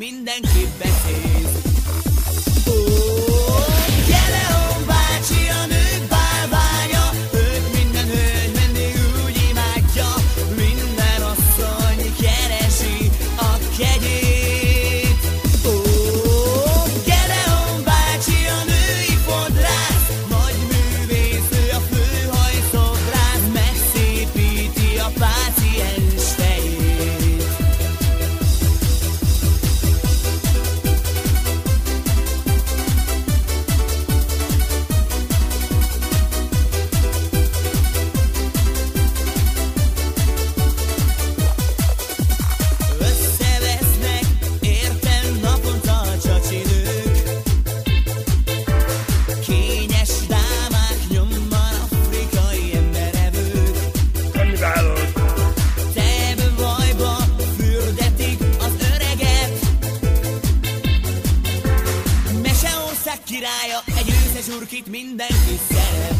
egy őszes királya Egy őszes urkit mindenki szeret.